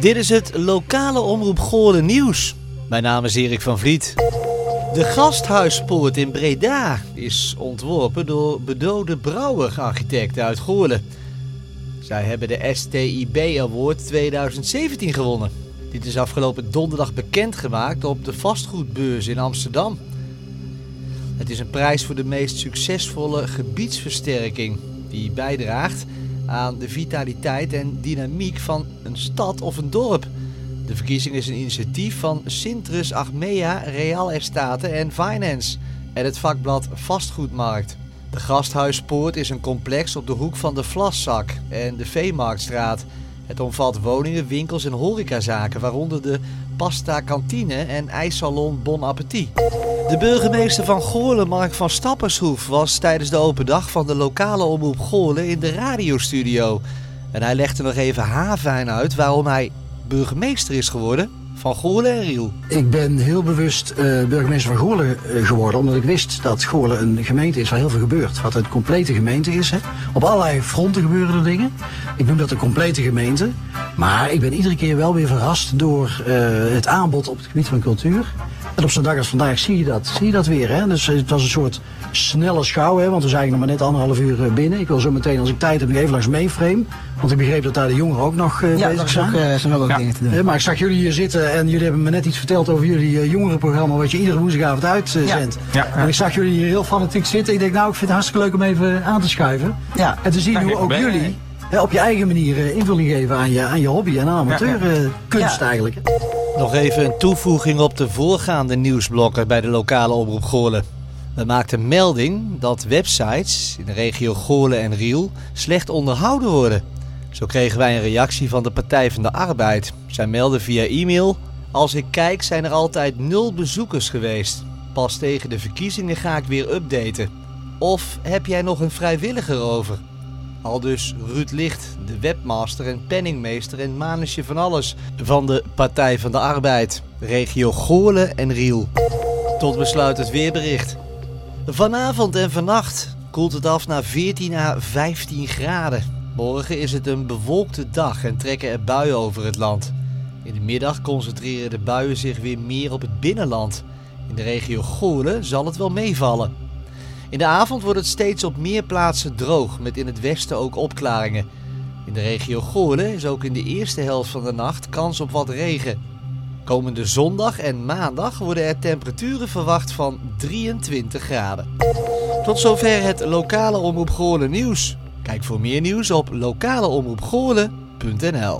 Dit is het lokale Omroep Goorlen nieuws. Mijn naam is Erik van Vliet. De Gasthuispoort in Breda is ontworpen door bedode brouwer-architecten uit Goorlen. Zij hebben de STIB Award 2017 gewonnen. Dit is afgelopen donderdag bekendgemaakt op de vastgoedbeurs in Amsterdam. Het is een prijs voor de meest succesvolle gebiedsversterking die bijdraagt aan de vitaliteit en dynamiek van een stad of een dorp. De verkiezing is een initiatief van Sintrus Achmea Real Estate en Finance en het vakblad Vastgoedmarkt. De Gasthuispoort is een complex op de hoek van de Vlaszak en de Veemarktstraat. Het omvat woningen, winkels en horecazaken, waaronder de Pasta Kantine en ijssalon Bon Appetit. De burgemeester van Goorlen, Mark van Stappershoef, was tijdens de open dag van de lokale omroep Goorlen in de radiostudio. En hij legde nog even haarfijn uit waarom hij burgemeester is geworden van Goorlen. Ik ben heel bewust uh, burgemeester van Goorlen uh, geworden, omdat ik wist dat Goorlen een gemeente is waar heel veel gebeurt. Wat een complete gemeente is. Hè. Op allerlei fronten gebeuren er dingen. Ik noem dat een complete gemeente. Maar ik ben iedere keer wel weer verrast door uh, het aanbod op het gebied van cultuur. En op zo'n dag als vandaag zie je dat, zie je dat weer. Hè? Dus het was een soort snelle schouw, hè? want we zijn nog maar net anderhalf uur binnen. Ik wil zo meteen, als ik tijd heb, nog even langs mainframe. Want ik begreep dat daar de jongeren ook nog uh, ja, bezig zijn. Ook, uh, zijn ook ja. dingen te doen. maar ik zag jullie hier zitten en jullie hebben me net iets verteld over jullie jongerenprogramma wat je iedere woensdagavond uitzendt. Ja. Ja. En ik zag jullie hier heel fanatiek zitten. Ik denk nou, ik vind het hartstikke leuk om even aan te schuiven. Ja. En te zien hoe ook jullie hè, op je eigen manier invulling geven aan je, aan je hobby en amateurkunst eigenlijk. Nog even een toevoeging op de voorgaande nieuwsblokken bij de lokale omroep Goorlen. We maakten melding dat websites in de regio Goorlen en Riel slecht onderhouden worden. Zo kregen wij een reactie van de Partij van de Arbeid. Zij melden via e-mail: Als ik kijk, zijn er altijd nul bezoekers geweest. Pas tegen de verkiezingen ga ik weer updaten. Of heb jij nog een vrijwilliger over? Al dus Ruud Licht, de webmaster en penningmeester en manusje van alles van de Partij van de Arbeid, regio Goorlen en Riel. Tot besluit het weerbericht. Vanavond en vannacht koelt het af naar 14 à 15 graden. Morgen is het een bewolkte dag en trekken er buien over het land. In de middag concentreren de buien zich weer meer op het binnenland. In de regio Goorlen zal het wel meevallen. In de avond wordt het steeds op meer plaatsen droog, met in het westen ook opklaringen. In de regio Goorlen is ook in de eerste helft van de nacht kans op wat regen. Komende zondag en maandag worden er temperaturen verwacht van 23 graden. Tot zover het lokale Omroep Goorlen nieuws. Kijk voor meer nieuws op lokaleomroepgoorlen.nl